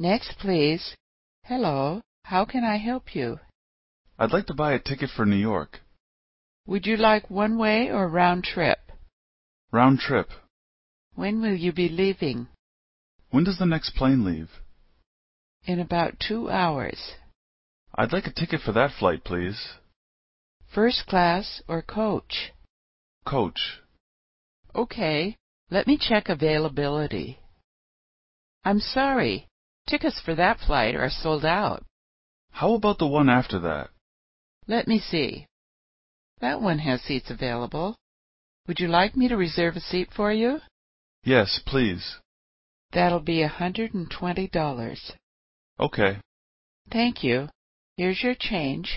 Next, please. Hello, how can I help you? I'd like to buy a ticket for New York. Would you like one way or round trip? Round trip. When will you be leaving? When does the next plane leave? In about two hours. I'd like a ticket for that flight, please. First class or coach? Coach. Okay, let me check availability. I'm sorry, Tickets for that flight are sold out. How about the one after that? Let me see. That one has seats available. Would you like me to reserve a seat for you? Yes, please. That'll be a hundred and twenty dollars. Okay. Thank you. Here's your change.